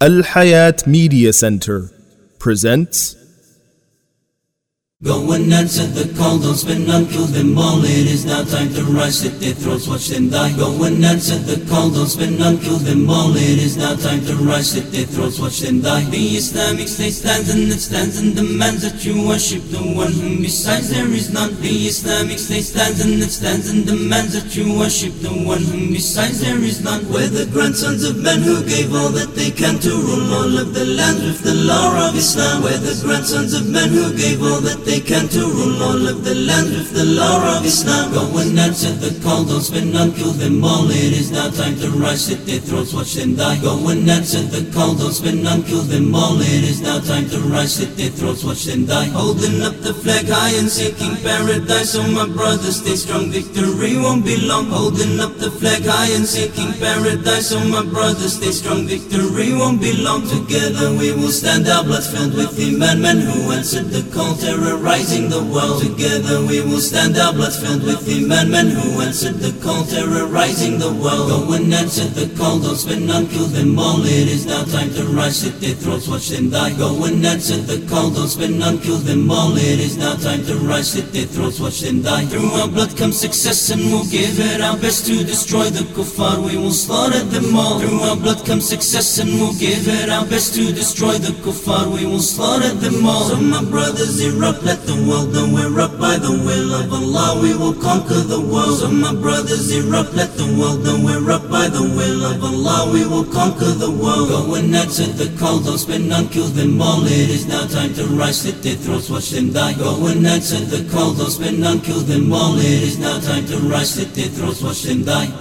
Al Hayat Media Center presents Go and answer the call, don't spin none, kill them all. It is now time to rise, slit their throats, watch them die. Go and answer the call, don't spin none, kill them all. It is now time to rise, slit their throats, watch them die. The Islamic State stands and it stands and demands that you worship the one whom besides there is none. The Islamic State stands and it stands and demands that you worship the one whom besides there is none. We're the grandsons of men who gave all that they can to rule all of the lands with the law of Islam. We're the grandsons of men who gave all that they can to rule all of the land with the law of Islam. Go and answer the call, don't spin none, kill them all. It is now time to rise, slit their throats, watch them die. Go and answer the call, don't spin none, kill them all. It is now time to rise, slit their throats, watch them die. Holding up the flag high and seeking paradise. So my brothers, stay strong, victory won't be long. Holding up the flag high and seeking paradise. So my brothers, stay strong, victory won't be long. Together we will stand, our blood filled with iman, men who answered the call, terrorizing the world. Together we will stand, our blood filled with iman, men who answered the call, terrorizing the world. Go and answer the call, don't spin none, kill them all. It is now time to rise, slit their throats, watch them die. Go and answer the call, don't spin none, kill them all. It is now time to rise, slit their throats, watch them die. Through our blood comes success, and we'll give it our best to destroy the kuffar. We will slaughter them all. Through our blood comes success, and we'll give it our best to destroy the kuffar. We will slaughter them all. So my brothers erupt, let the world know we're up by the will of Allah. We will conquer the world. So my brothers erupt, let the world know we're up by the will of Allah. We will conquer the world. Go and answer the call, don't spin none, kill them all. It is now time to rise, slit their throats, watch them die. Go and answer the call, don't spin none, kill them all. It is now time to rise, slit their throats, watch them die.